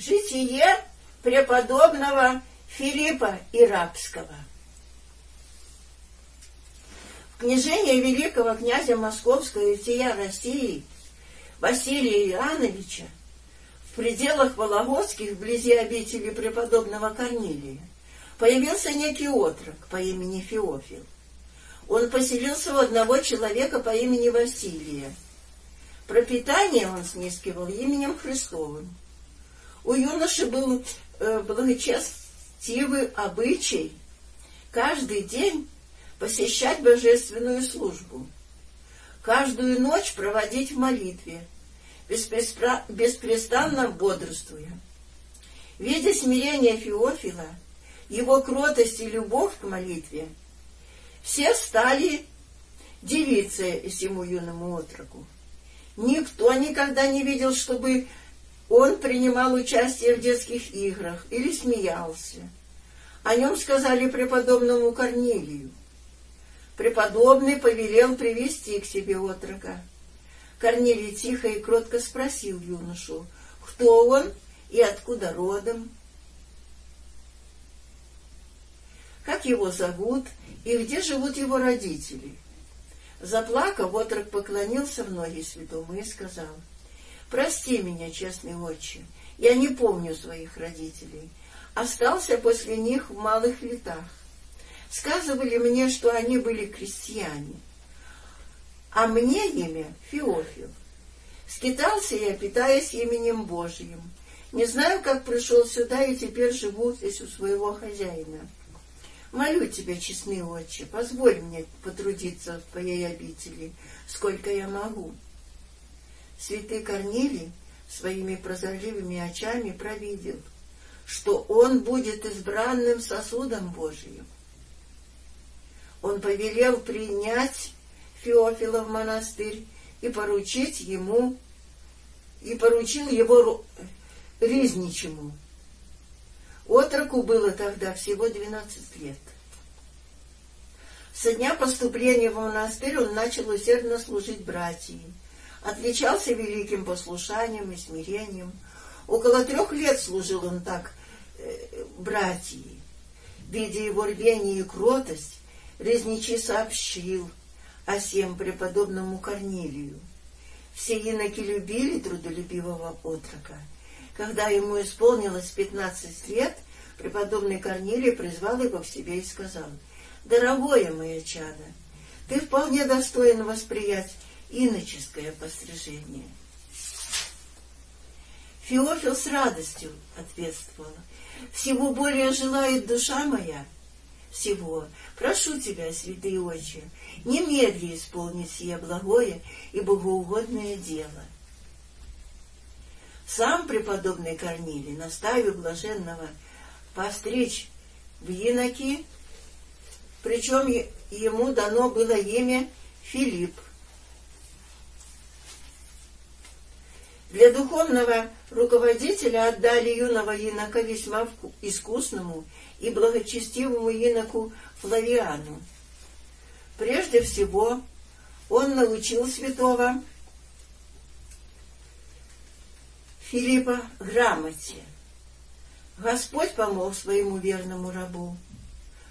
Житие преподобного Филиппа Иракского. В княжение великого князя Московского и всея России Василия Иоанновича в пределах Вологодских, вблизи обители преподобного Корнилия, появился некий отрок по имени Феофил. Он поселился у одного человека по имени Василия. Пропитание он снискивал именем Христовым. У юноши был э, благочестивый обычай каждый день посещать божественную службу, каждую ночь проводить в молитве, беспрестанно бодрствуя. Видя смирение Феофила, его кротость и любовь к молитве, все стали дивиться всему юному отроку. Никто никогда не видел, чтобы он принимал участие в детских играх или смеялся. О нем сказали преподобному Корнилию. Преподобный повелел привести к себе отрока. Корнилий тихо и кротко спросил юношу, кто он и откуда родом, как его зовут и где живут его родители. Заплакав, отрок поклонился в ноги святому и сказал — Прости меня, честный отче, я не помню своих родителей. Остался после них в малых летах. Сказывали мне, что они были крестьяне, а мне имя Феофил. Скитался я, питаясь именем Божьим. Не знаю, как пришел сюда и теперь живу здесь у своего хозяина. Молю тебя, честный отче, позволь мне потрудиться в твоей обители, сколько я могу. Святый Корнилий своими прозорливыми очами провидел, что он будет избранным сосудом Божиим. Он повелел принять Феофила в монастырь и поручить ему, и поручил его Ризничему. Отроку было тогда всего двенадцать лет. Со дня поступления в монастырь он начал усердно служить братьям отличался великим послушанием и смирением. Около трех лет служил он так э, братьи. Видя его рвение и кротость, Резничий сообщил о сем преподобному Корнилию. Все иноки любили трудолюбивого отрока. Когда ему исполнилось пятнадцать лет, преподобный Корнилий призвал его к себе и сказал, «Дорогое мое чадо, ты вполне достоин восприять иноческое пострижение. Феофил с радостью ответствовал. Всего более желает душа моя, всего. Прошу тебя, святый отче, немедли исполнить сие благое и богоугодное дело. Сам преподобный Корнилий, наставив блаженного постричь в иноки, причем ему дано было имя Филипп, Для духовного руководителя отдали юного инока весьма искусному и благочестивому иноку Флавиану. Прежде всего, он научил святого Филиппа грамоте. Господь помог своему верному рабу.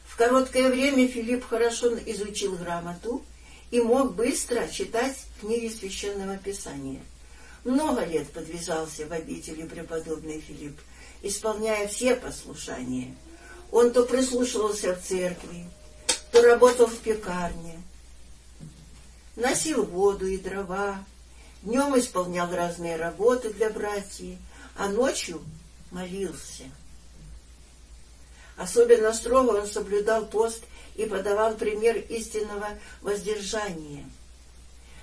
В короткое время Филипп хорошо изучил грамоту и мог быстро читать книги Священного Писания. Много лет подвязался в обители преподобный Филипп, исполняя все послушания. Он то прислушивался в церкви, то работал в пекарне, носил воду и дрова, днем исполнял разные работы для братьев, а ночью молился. Особенно строго он соблюдал пост и подавал пример истинного воздержания —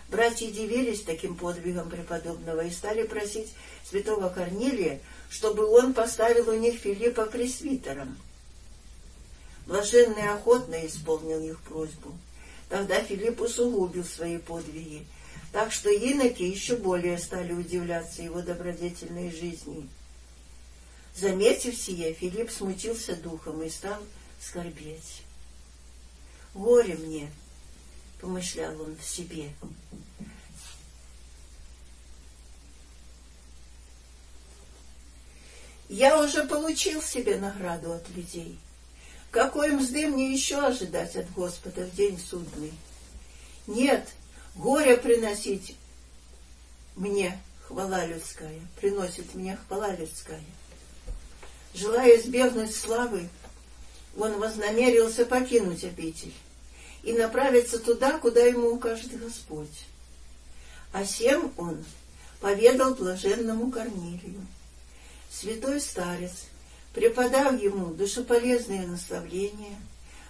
Братья дивились таким подвигом преподобного и стали просить святого Корнилия, чтобы он поставил у них Филиппа пресвитером. Блаженный охотно исполнил их просьбу. Тогда Филипп усугубил свои подвиги, так что иноки еще более стали удивляться его добродетельной жизни. Заметив сие, Филипп смутился духом и стал скорбеть. «Горе мне!» — помышлял он в себе. Я уже получил себе награду от людей. Какой мзды мне еще ожидать от Господа в день судный? Нет, горе приносить мне хвала людская, приносит мне хвала людская. Желая избегнуть славы, он вознамерился покинуть обитель и направиться туда, куда ему укажет Господь. А сем он поведал блаженному Корнилию. Святой старец, преподав ему душеполезные наставления,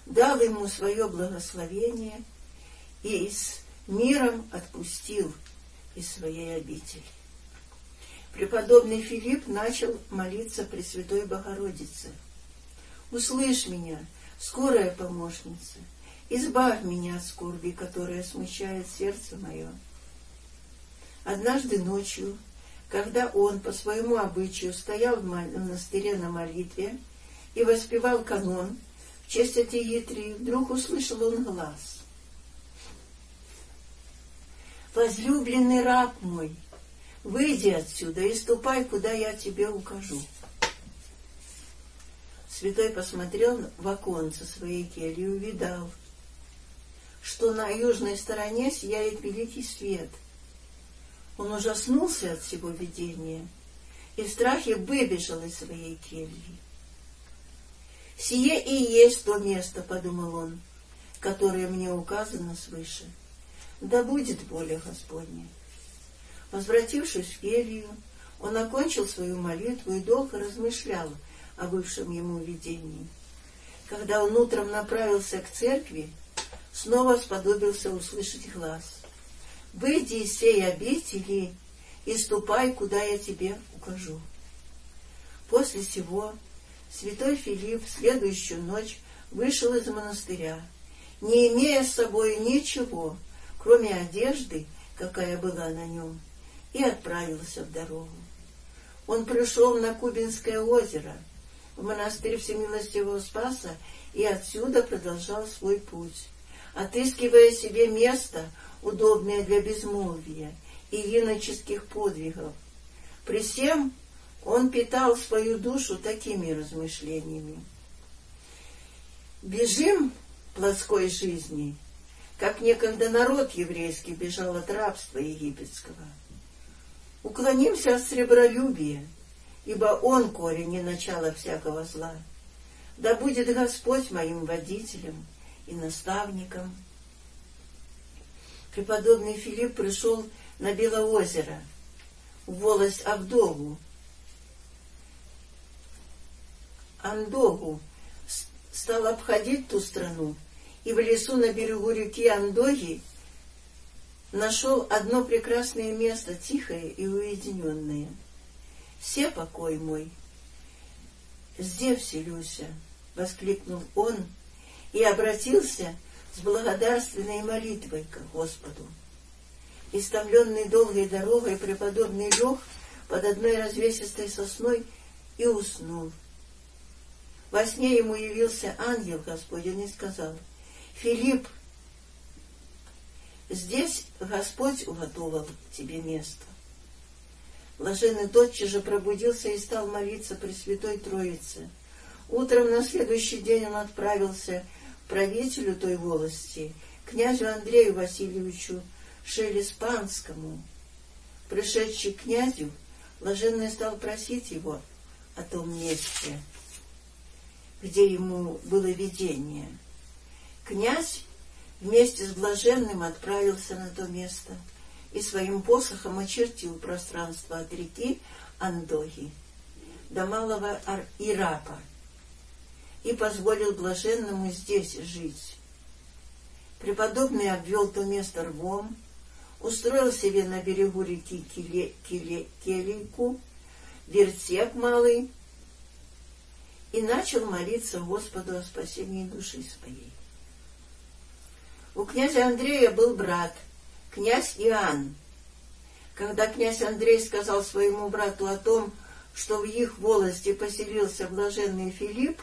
дал ему свое благословение и с миром отпустил из своей обители. Преподобный Филипп начал молиться Пресвятой Богородице. «Услышь меня, скорая помощница, избавь меня от скорби, которая смущает сердце мое». Однажды ночью когда он по своему обычаю стоял в монастыре на молитве и воспевал канон в честь етрии, вдруг услышал он глаз. «Возлюбленный раб мой, выйди отсюда и ступай, куда я тебе укажу». Святой посмотрел в оконце своей кельи и увидал, что на южной стороне сияет великий свет — он ужаснулся от всего видения и в страхе выбежал из своей кельи. «Сие и есть то место, — подумал он, — которое мне указано свыше. Да будет воля Господня». Возвратившись в келью, он окончил свою молитву и долго размышлял о бывшем ему видении. Когда он утром направился к церкви, снова сподобился услышать глаз выйди из сей обители и ступай, куда я тебе укажу. После сего святой Филипп в следующую ночь вышел из монастыря, не имея с собой ничего, кроме одежды, какая была на нем, и отправился в дорогу. Он пришел на Кубинское озеро, в монастырь Всемилостивого Спаса, и отсюда продолжал свой путь, отыскивая себе место, удобное для безмолвия и иноческих подвигов. При всем он питал свою душу такими размышлениями. Бежим плоской жизни, как некогда народ еврейский бежал от рабства египетского. Уклонимся от сребролюбия, ибо он корень и начало всякого зла. Да будет Господь моим водителем и наставником, преподобный Филипп пришел на Белоозеро, в волость Авдогу, Андогу, стал обходить ту страну, и в лесу на берегу реки Андоги нашел одно прекрасное место, тихое и уединенное. «Все покой мой, здесь вселюся!» — воскликнул он и обратился с благодарственной молитвой к Господу. Истомленный долгой дорогой, преподобный лег под одной развесистой сосной и уснул. Во сне ему явился ангел Господень и сказал, «Филипп, здесь Господь уготовал тебе место». Блаженный тотчас же пробудился и стал молиться Пресвятой Троице. Утром на следующий день он отправился правителю той волости, князю Андрею Васильевичу Шелеспанскому. Пришедший к князю, блаженный стал просить его о том месте, где ему было видение. Князь вместе с блаженным отправился на то место и своим посохом очертил пространство от реки Андоги до малого Ирапа, и позволил блаженному здесь жить. Преподобный обвел то место рвом, устроил себе на берегу реки Келе, Келе, Келейку, вертеп малый, и начал молиться Господу о спасении души своей. У князя Андрея был брат, князь Иоанн. Когда князь Андрей сказал своему брату о том, что в их волости поселился блаженный Филипп,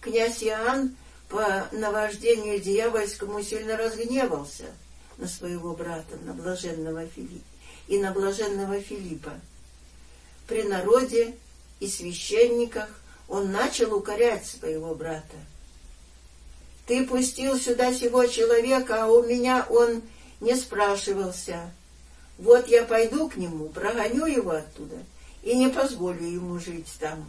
князь Иоанн по наваждению дьявольскому сильно разгневался на своего брата, на блаженного Филиппа и на блаженного Филиппа. При народе и священниках он начал укорять своего брата. «Ты пустил сюда сего человека, а у меня он не спрашивался. Вот я пойду к нему, прогоню его оттуда и не позволю ему жить там».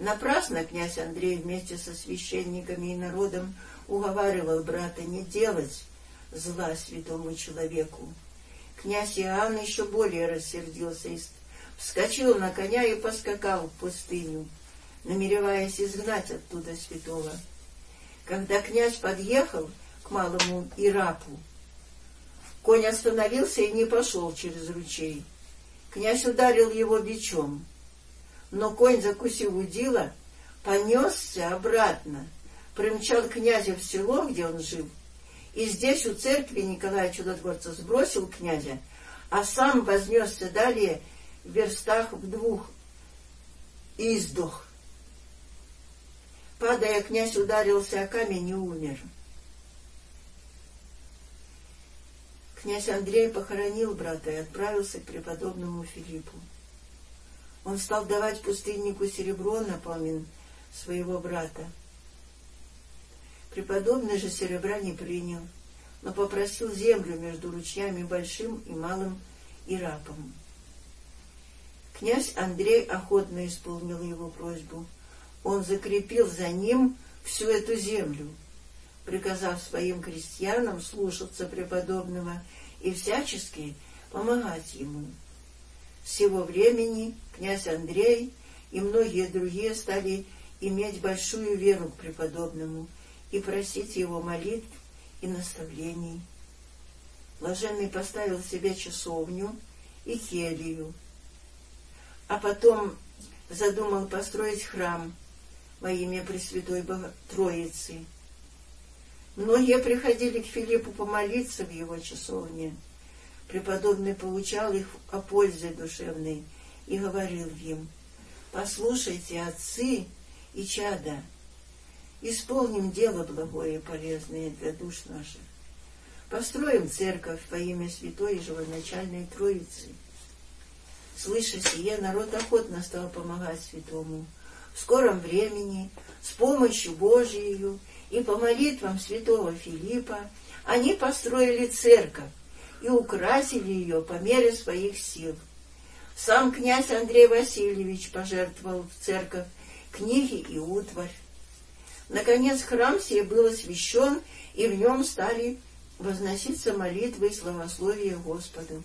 Напрасно князь Андрей вместе со священниками и народом уговаривал брата не делать зла святому человеку. Князь Иоанн еще более рассердился и вскочил на коня и поскакал в пустыню, намереваясь изгнать оттуда святого. Когда князь подъехал к малому Ирапу, конь остановился и не пошел через ручей. Князь ударил его бичом, но конь, закусив удила, понесся обратно, примчал князя в село, где он жил, и здесь у церкви Николая Чудотворца сбросил князя, а сам вознесся далее в верстах в двух и сдох. Падая, князь ударился о камень и умер. Князь Андрей похоронил брата и отправился к преподобному Филиппу. Он стал давать пустыннику серебро на помин своего брата. Преподобный же серебра не принял, но попросил землю между ручьями Большим и Малым Ирапом. Князь Андрей охотно исполнил его просьбу. Он закрепил за ним всю эту землю, приказав своим крестьянам слушаться преподобного и всячески помогать ему. Сего времени князь Андрей и многие другие стали иметь большую веру к преподобному и просить его молитв и наставлений. Блаженный поставил себе часовню и келью, а потом задумал построить храм во имя Пресвятой Троицы. Многие приходили к Филиппу помолиться в его часовне. Преподобный получал их о пользе душевной и говорил им, «Послушайте, отцы и чада, исполним дело благое и полезное для душ наших. Построим церковь во имя Святой и Живоначальной Троицы». Слыша сие, народ охотно стал помогать святому. В скором времени, с помощью Божией и по молитвам святого Филиппа, они построили церковь, и украсили ее по мере своих сил. Сам князь Андрей Васильевич пожертвовал в церковь книги и утварь. Наконец храм сей был освящен, и в нем стали возноситься молитвы и славословия Господу.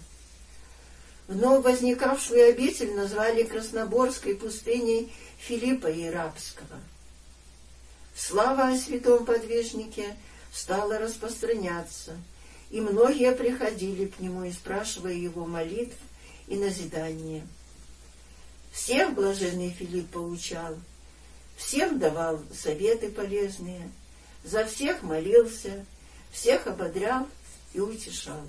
Вновь возникавшую обитель назвали Красноборской пустыней Филиппа Ирапского. Слава о святом подвижнике стала распространяться — и многие приходили к нему и спрашивая его молитв и назидания. Всех блаженный Филипп поучал, всем давал советы полезные, за всех молился, всех ободрял и утешал.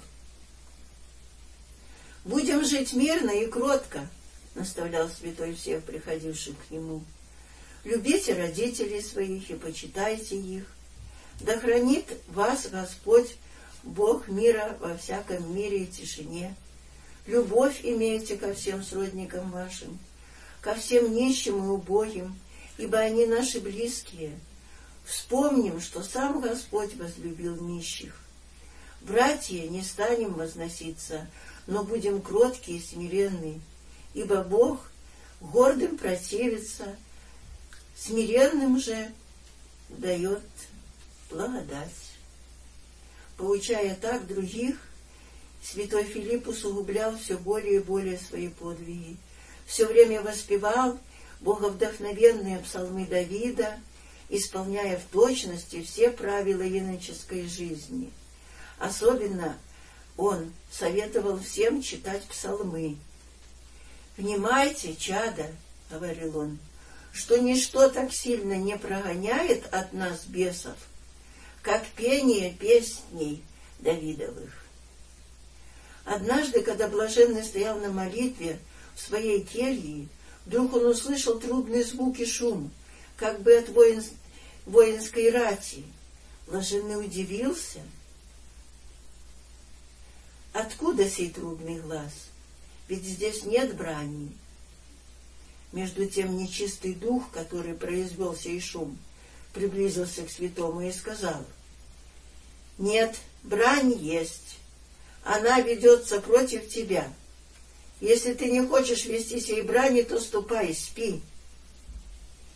«Будем жить мирно и кротко», — наставлял святой всех приходивших к нему. «Любите родителей своих и почитайте их. Да хранит вас Господь Бог мира во всяком мире и тишине. Любовь имейте ко всем сродникам вашим, ко всем нищим и убогим, ибо они наши близкие. Вспомним, что сам Господь возлюбил нищих. Братья, не станем возноситься, но будем кроткие и смиренны, ибо Бог гордым противится, смиренным же дает благодать. Получая так других, святой Филипп усугублял все более и более свои подвиги. Все время воспевал боговдохновенные псалмы Давида, исполняя в точности все правила иноческой жизни. Особенно он советовал всем читать псалмы. «Внимайте, чада», — говорил он, — «что ничто так сильно не прогоняет от нас бесов, как пение песней Давидовых. Однажды, когда блаженный стоял на молитве в своей келье, вдруг он услышал трудный звук и шум, как бы от воин... воинской рати. Блаженный удивился. Откуда сей трудный глаз? Ведь здесь нет брани. Между тем нечистый дух, который произвелся и шум, приблизился к святому и сказал, «Нет, брань есть, она ведется против тебя. Если ты не хочешь вести сей брани, то ступай, спи,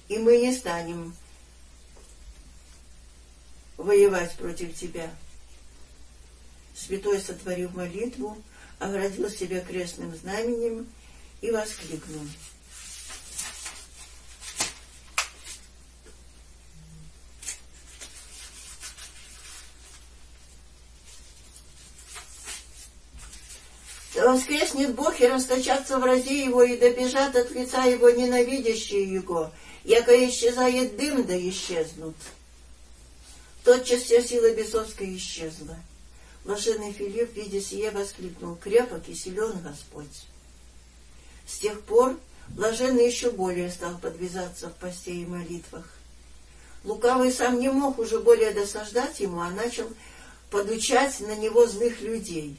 и мы не станем воевать против тебя». Святой, сотворив молитву, оградил себя крестным знаменем и воскликнул. Воскреснет Бог и расточатся врази его, и добежат от лица его ненавидящие его, яко исчезает дым, да исчезнут. Тотчас вся сила бесовская исчезла. Блаженный Филипп, видя сие, воскликнул, «Крепок и силен Господь!» С тех пор блаженный еще более стал подвязаться в посте и молитвах. Лукавый сам не мог уже более досаждать ему, а начал подучать на него злых людей.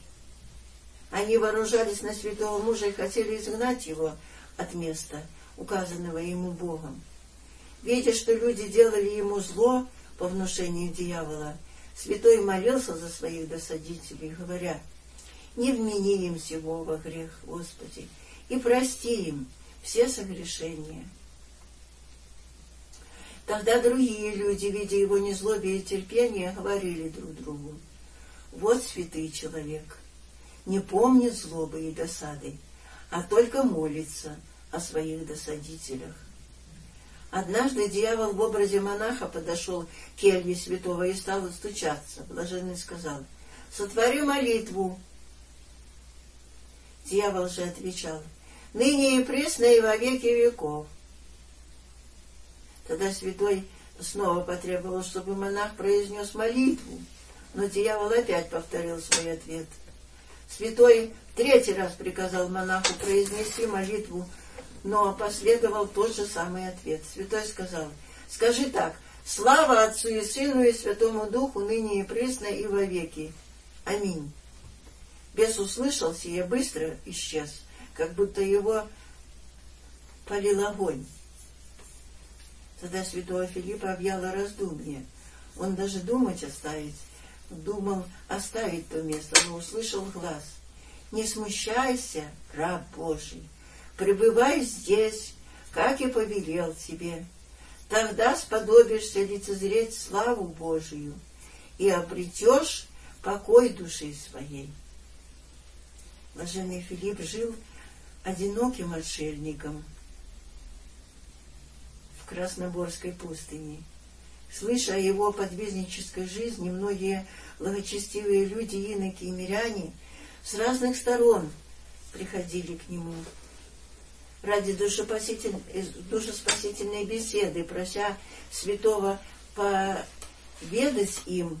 Они вооружались на святого мужа и хотели изгнать его от места, указанного ему Богом. Видя, что люди делали ему зло по внушению дьявола, Святой молился за своих досадителей, говоря, «Не вмени им всего во грех, Господи, и прости им все согрешения». Тогда другие люди, видя его незлобие и терпение, говорили друг другу, «Вот святый человек, не помнит злобы и досады, а только молится о своих досадителях. Однажды дьявол в образе монаха подошел к келье святого и стал стучаться. Блаженный сказал, «Сотвори молитву». Дьявол же отвечал, «Ныне и пресно и во веки веков». Тогда святой снова потребовал, чтобы монах произнес молитву, но дьявол опять повторил свой ответ. Святой третий раз приказал монаху произнести молитву но последовал тот же самый ответ. Святой сказал, скажи так, слава Отцу и Сыну и Святому Духу, ныне и пресно и во веки. Аминь. Бес услышал сие, быстро исчез, как будто его полил огонь. Тогда святого Филиппа объяло раздумье. Он даже думать оставить, думал оставить то место, но услышал глаз. «Не смущайся, раб Божий, пребывай здесь, как и повелел тебе. Тогда сподобишься лицезреть славу Божию и обретешь покой души своей. Блаженный Филипп жил одиноким отшельником в Красноборской пустыне. Слыша о его подвижнической жизни, многие благочестивые люди, иноки и миряне с разных сторон приходили к нему ради душеспаситель, душеспасительной беседы, прося святого поведать им,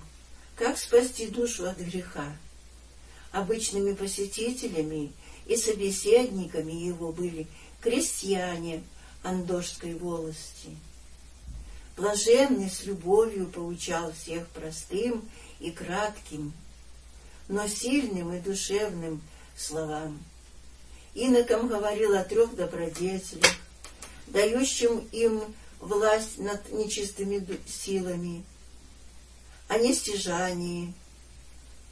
как спасти душу от греха. Обычными посетителями и собеседниками его были крестьяне Андожской волости. Блаженный с любовью поучал всех простым и кратким, но сильным и душевным словам. Инокам говорил о трех добродетелях, дающим им власть над нечистыми силами, о нестяжании,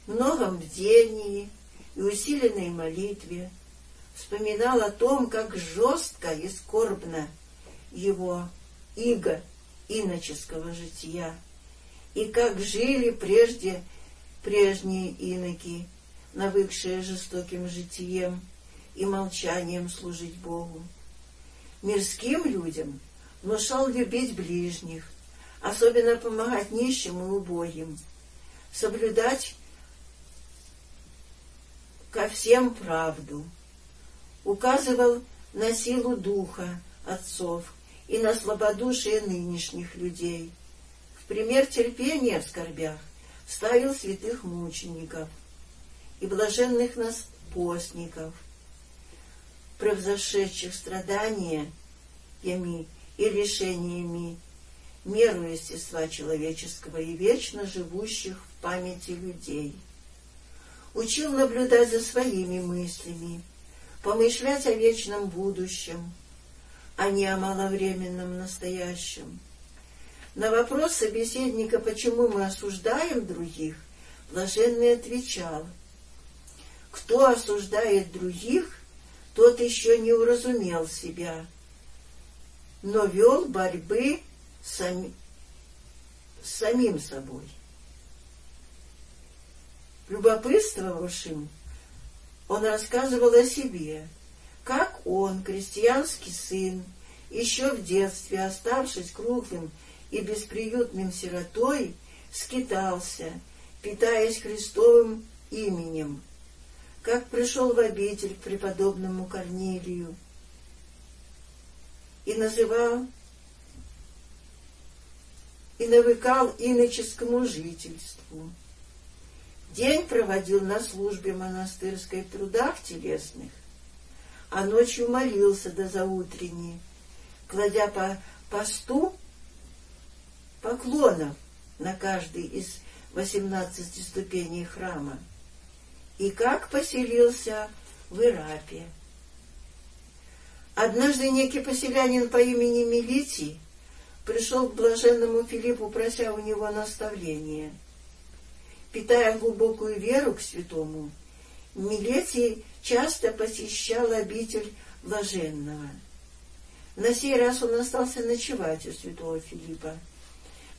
многом бдении и усиленной молитве, вспоминал о том, как жестко и скорбно его иго иноческого жития, и как жили прежде прежние иноки, навыкшие жестоким житием, и молчанием служить Богу. Мирским людям внушал любить ближних, особенно помогать нищим и убогим, соблюдать ко всем правду, указывал на силу духа отцов и на слабодушие нынешних людей. В пример терпения в скорбях ставил святых мучеников и блаженных нас постников — превзошедших страдания ями и лишениями меру естества человеческого и вечно живущих в памяти людей. Учил наблюдать за своими мыслями, помышлять о вечном будущем, а не о маловременном настоящем. На вопрос собеседника, почему мы осуждаем других, Блаженный отвечал, «Кто осуждает других, тот еще не уразумел себя, но вел борьбы сами, с самим собой. Любопытствовавшим он рассказывал о себе, как он, крестьянский сын, еще в детстве, оставшись круглым и бесприютным сиротой, скитался, питаясь Христовым именем, как пришел в обитель к преподобному Корнилию и называл и навыкал иноческому жительству. День проводил на службе монастырской в трудах телесных, а ночью молился до заутренней, кладя по посту поклонов на каждый из восемнадцати ступеней храма, и как поселился в Ирапе. Однажды некий поселянин по имени Милитий пришел к блаженному Филиппу, прося у него наставления. Питая глубокую веру к святому, Милетий часто посещал обитель блаженного. На сей раз он остался ночевать у святого Филиппа.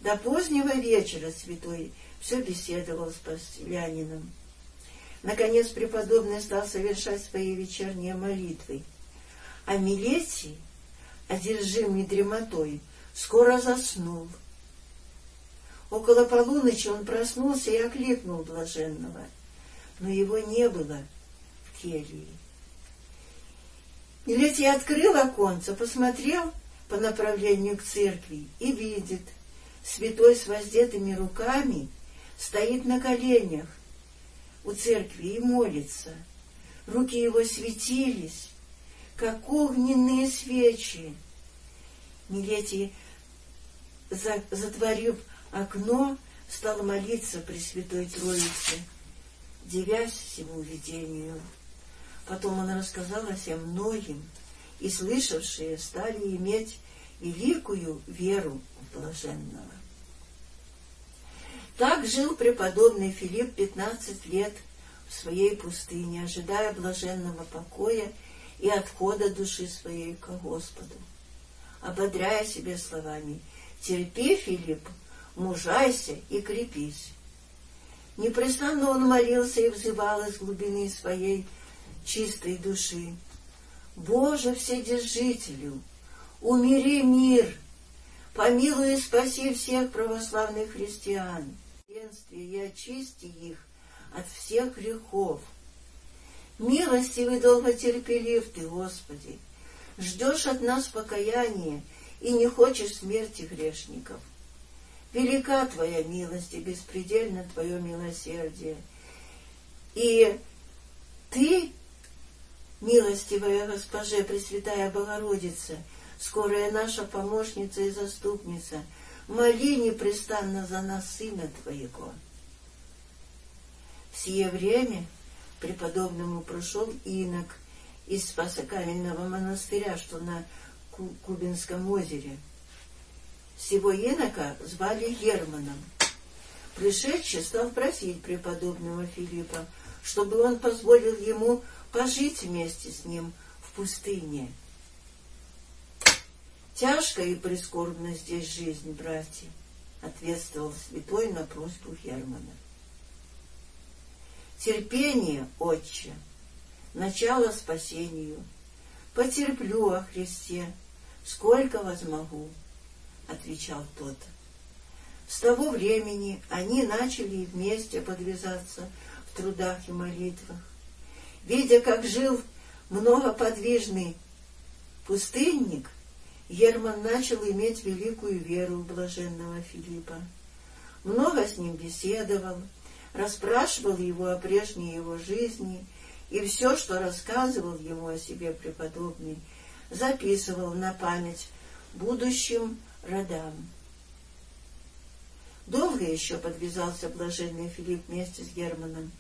До позднего вечера святой все беседовал с поселянином. Наконец преподобный стал совершать свои вечерние молитвы. А Милетий, одержимый дремотой, скоро заснул. Около полуночи он проснулся и окликнул блаженного, но его не было в келье. Милетий открыл оконце, посмотрел по направлению к церкви и видит, святой с воздетыми руками стоит на коленях у церкви и молится. Руки его светились, как огненные свечи. Милетий, затворив окно, стал молиться Пресвятой Троице, девясь всему видению. Потом он рассказал о всем многим, и слышавшие стали иметь великую веру в блаженного. Так жил преподобный Филипп пятнадцать лет в своей пустыне, ожидая блаженного покоя и отхода души своей к Господу, ободряя себе словами «Терпи, Филипп, мужайся и крепись». Непрестанно он молился и взывал из глубины своей чистой души. «Боже Вседержителю, умири мир, помилуй и спаси всех православных христиан, и очисти их от всех грехов, Милостивый долготерпелив Ты, Господи, ждешь от нас покаяния и не хочешь смерти грешников. Велика Твоя милость и беспредельно Твое милосердие. И Ты, милостивая Госпоже, Пресвятая Богородица, скорая наша помощница и заступница, моли непрестанно за нас Сына Твоего. В сие время преподобному прошел инок из Спасокаменного монастыря, что на Кубинском озере. Всего инока звали Германом. Пришедший стал просить преподобного Филиппа, чтобы он позволил ему пожить вместе с ним в пустыне. Тяжко и прискорбно здесь жизнь, братья, ответствовал святой на просьбу Германа. Терпение, Отче, начало спасению. Потерплю о Христе, сколько возмогу, — отвечал тот. С того времени они начали вместе подвязаться в трудах и молитвах. Видя, как жил многоподвижный пустынник, Герман начал иметь великую веру в блаженного Филиппа. Много с ним беседовал, расспрашивал его о прежней его жизни, и все, что рассказывал ему о себе преподобный, записывал на память будущим родам. Долго еще подвязался блаженный Филипп вместе с Германом.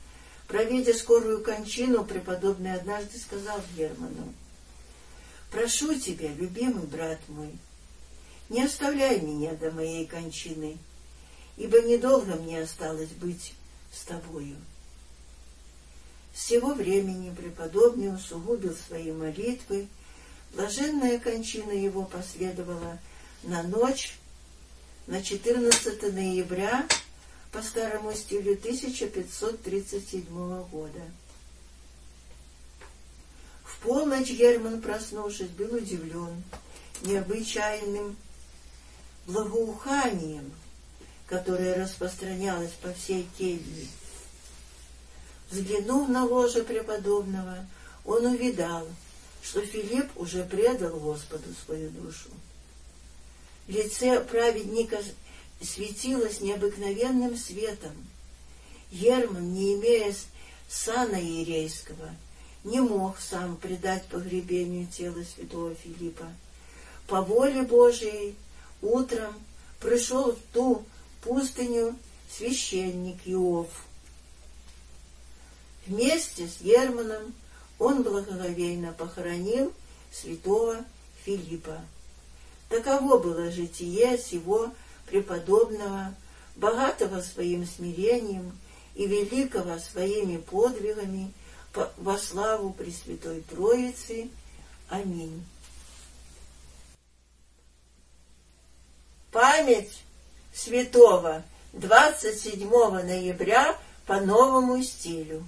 Проведя скорую кончину, преподобный однажды сказал Герману, Прошу тебя, любимый брат мой, не оставляй меня до моей кончины, ибо недолго мне осталось быть с тобою. С сего времени преподобный усугубил свои молитвы, блаженная кончина его последовала на ночь, на 14 ноября по старому стилю 1537 года. В полночь Герман, проснувшись, был удивлен необычайным благоуханием, которое распространялось по всей келье. Взглянув на ложе преподобного, он увидал, что Филипп уже предал Господу свою душу. Лице праведника светилось необыкновенным светом. Герман, не имея сана иерейского, не мог сам предать погребению тела святого Филиппа. По воле Божией утром пришел в ту пустыню священник Иов. Вместе с Германом он благоговейно похоронил святого Филиппа. Таково было житие сего преподобного, богатого своим смирением и великого своими подвигами во славу Пресвятой Троицы. Аминь. Память святого 27 ноября по новому стилю.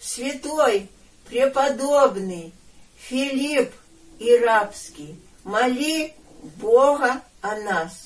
Святой преподобный Филипп Ирабский, моли Бога о нас.